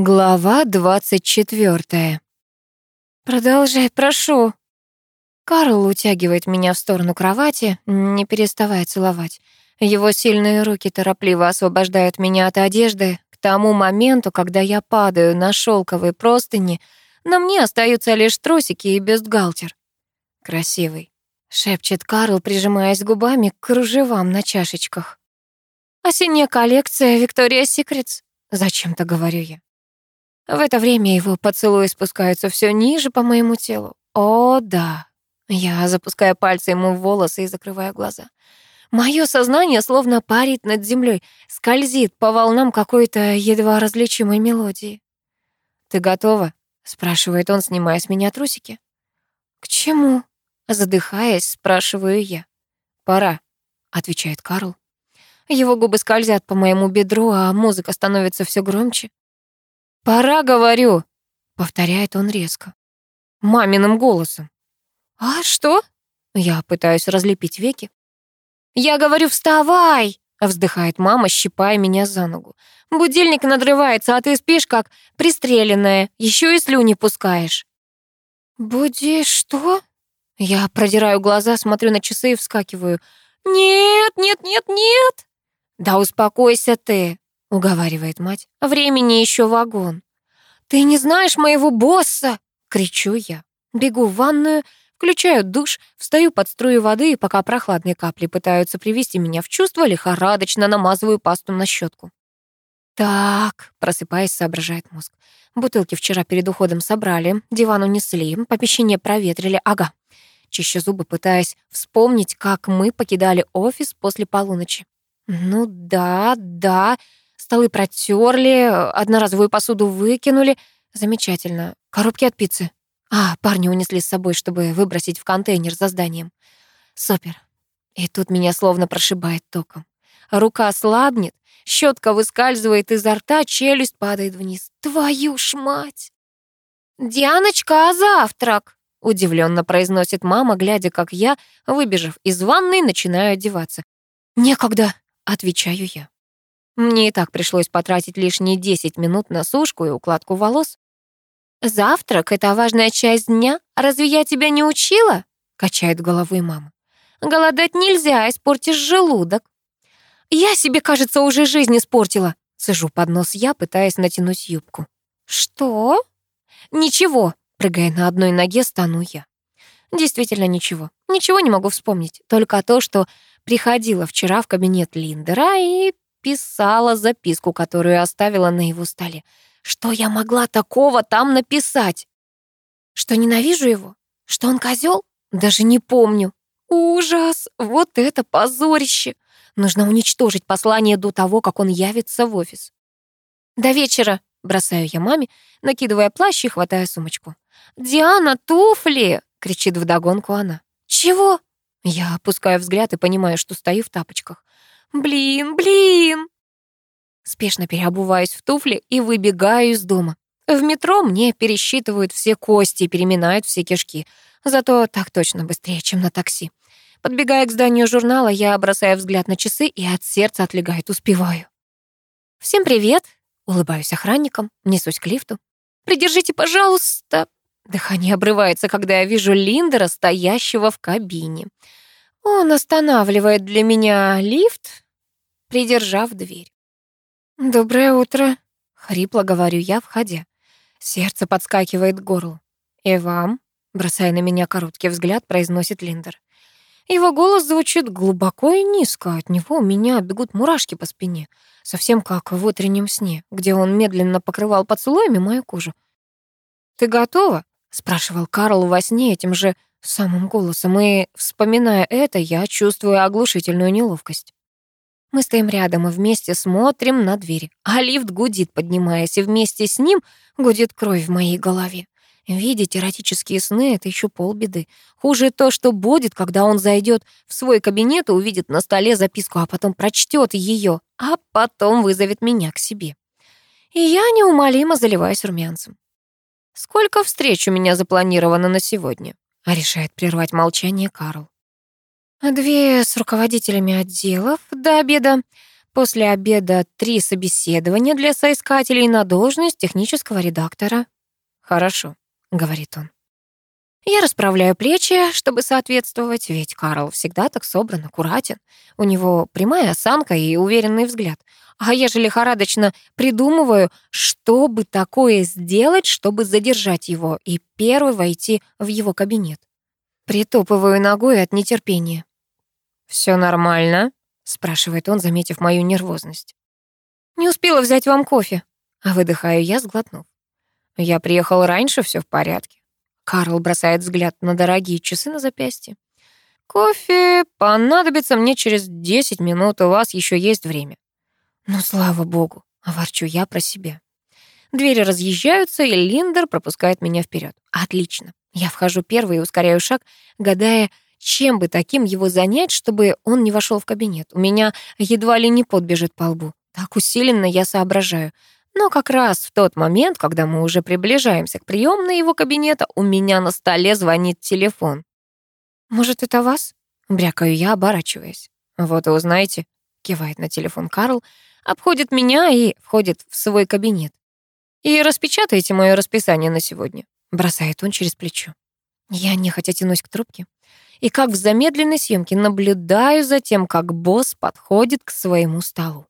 Глава двадцать четвертая. «Продолжай, прошу». Карл утягивает меня в сторону кровати, не переставая целовать. Его сильные руки торопливо освобождают меня от одежды. К тому моменту, когда я падаю на шелковые простыни, на мне остаются лишь трусики и бюстгальтер. «Красивый», — шепчет Карл, прижимаясь губами к кружевам на чашечках. «Осенняя коллекция Виктория Секретс», — зачем-то говорю я. В это время его поцелуи спускаются все ниже по моему телу. О, да. Я запускаю пальцы ему в волосы и закрываю глаза. Мое сознание словно парит над землей, скользит по волнам какой-то едва различимой мелодии. «Ты готова?» — спрашивает он, снимая с меня трусики. «К чему?» — задыхаясь, спрашиваю я. «Пора», — отвечает Карл. Его губы скользят по моему бедру, а музыка становится все громче. «Пора, говорю», — повторяет он резко, маминым голосом. «А что?» Я пытаюсь разлепить веки. «Я говорю, вставай!» — вздыхает мама, щипая меня за ногу. «Будильник надрывается, а ты спишь, как пристреленная, еще и слюни пускаешь». «Буди что?» Я продираю глаза, смотрю на часы и вскакиваю. «Нет, нет, нет, нет!» «Да успокойся ты!» — уговаривает мать. «Времени еще вагон». «Ты не знаешь моего босса!» — кричу я. Бегу в ванную, включаю душ, встаю под струю воды, и пока прохладные капли пытаются привести меня в чувство, лихорадочно намазываю пасту на щетку. «Так», — просыпаясь, соображает мозг. Бутылки вчера перед уходом собрали, диван унесли, помещение проветрили, ага. Чищу зубы, пытаясь вспомнить, как мы покидали офис после полуночи. Ну да, да, Столы протерли, одноразовую посуду выкинули. Замечательно. Коробки от пиццы. А, парни унесли с собой, чтобы выбросить в контейнер за зданием. Супер. И тут меня словно прошибает током. Рука слабнет, щетка выскальзывает изо рта, челюсть падает вниз. Твою ж мать! «Дианочка, а завтрак?» — удивленно произносит мама, глядя, как я, выбежав из ванной, начинаю одеваться. «Некогда», — отвечаю я. Мне и так пришлось потратить лишние 10 минут на сушку и укладку волос. «Завтрак — это важная часть дня. Разве я тебя не учила?» — качает головой мама. «Голодать нельзя, испортишь желудок». «Я себе, кажется, уже жизнь испортила», — сижу под нос я, пытаясь натянуть юбку. «Что?» «Ничего», — прыгая на одной ноге, стану я. Действительно ничего. Ничего не могу вспомнить. Только то, что приходила вчера в кабинет Линдера и писала записку, которую оставила на его столе. Что я могла такого там написать? Что ненавижу его? Что он козел? Даже не помню. Ужас! Вот это позорище! Нужно уничтожить послание до того, как он явится в офис. До вечера, бросаю я маме, накидывая плащ и хватая сумочку. «Диана, туфли!» — кричит вдогонку она. «Чего?» Я опускаю взгляд и понимаю, что стою в тапочках. Блин, блин. Спешно переобуваюсь в туфли и выбегаю из дома. В метро мне пересчитывают все кости и переминают все кишки. Зато так точно быстрее, чем на такси. Подбегая к зданию журнала, я бросаю взгляд на часы и от сердца отлегает, успеваю. «Всем привет!» — улыбаюсь охранникам, несусь к лифту. «Придержите, пожалуйста!» Дыхание обрывается, когда я вижу Линдера, стоящего в кабине. Он останавливает для меня лифт, придержав дверь. «Доброе утро», — хрипло говорю я, входя. Сердце подскакивает к горлу. «И вам?» — бросая на меня короткий взгляд, произносит Линдер. Его голос звучит глубоко и низко, от него у меня бегут мурашки по спине, совсем как в утреннем сне, где он медленно покрывал поцелуями мою кожу. «Ты готова?» — спрашивал Карл во сне этим же самым голосом, и, вспоминая это, я чувствую оглушительную неловкость. Мы стоим рядом и вместе смотрим на двери, а лифт гудит, поднимаясь, и вместе с ним гудит кровь в моей голове. Видеть эротические сны — это еще полбеды. Хуже то, что будет, когда он зайдет в свой кабинет и увидит на столе записку, а потом прочтет ее, а потом вызовет меня к себе. И я неумолимо заливаюсь румянцем. Сколько встреч у меня запланировано на сегодня? А решает прервать молчание Карл. Две с руководителями отделов до обеда, После обеда три собеседования для соискателей на должность технического редактора. «Хорошо», — говорит он. Я расправляю плечи, чтобы соответствовать, ведь Карл всегда так собран, аккуратен. У него прямая осанка и уверенный взгляд. А я же лихорадочно придумываю, что бы такое сделать, чтобы задержать его и первый войти в его кабинет. Притопываю ногой от нетерпения. Все нормально?» — спрашивает он, заметив мою нервозность. «Не успела взять вам кофе», — выдыхаю я, сглотнув. «Я приехал раньше, все в порядке». Карл бросает взгляд на дорогие часы на запястье. «Кофе понадобится мне через 10 минут, у вас еще есть время». «Ну, слава богу», — ворчу я про себя. Двери разъезжаются, и Линдер пропускает меня вперед. Отлично. Я вхожу первый и ускоряю шаг, гадая, чем бы таким его занять, чтобы он не вошел в кабинет. У меня едва ли не подбежит по лбу. Так усиленно я соображаю. Но как раз в тот момент, когда мы уже приближаемся к приемной его кабинета, у меня на столе звонит телефон. «Может, это вас?» — брякаю я, оборачиваясь. «Вот и узнаете», — кивает на телефон Карл, обходит меня и входит в свой кабинет. «И распечатайте мое расписание на сегодня», — бросает он через плечо. Я нехотя тянусь к трубке и как в замедленной съемке наблюдаю за тем, как босс подходит к своему столу.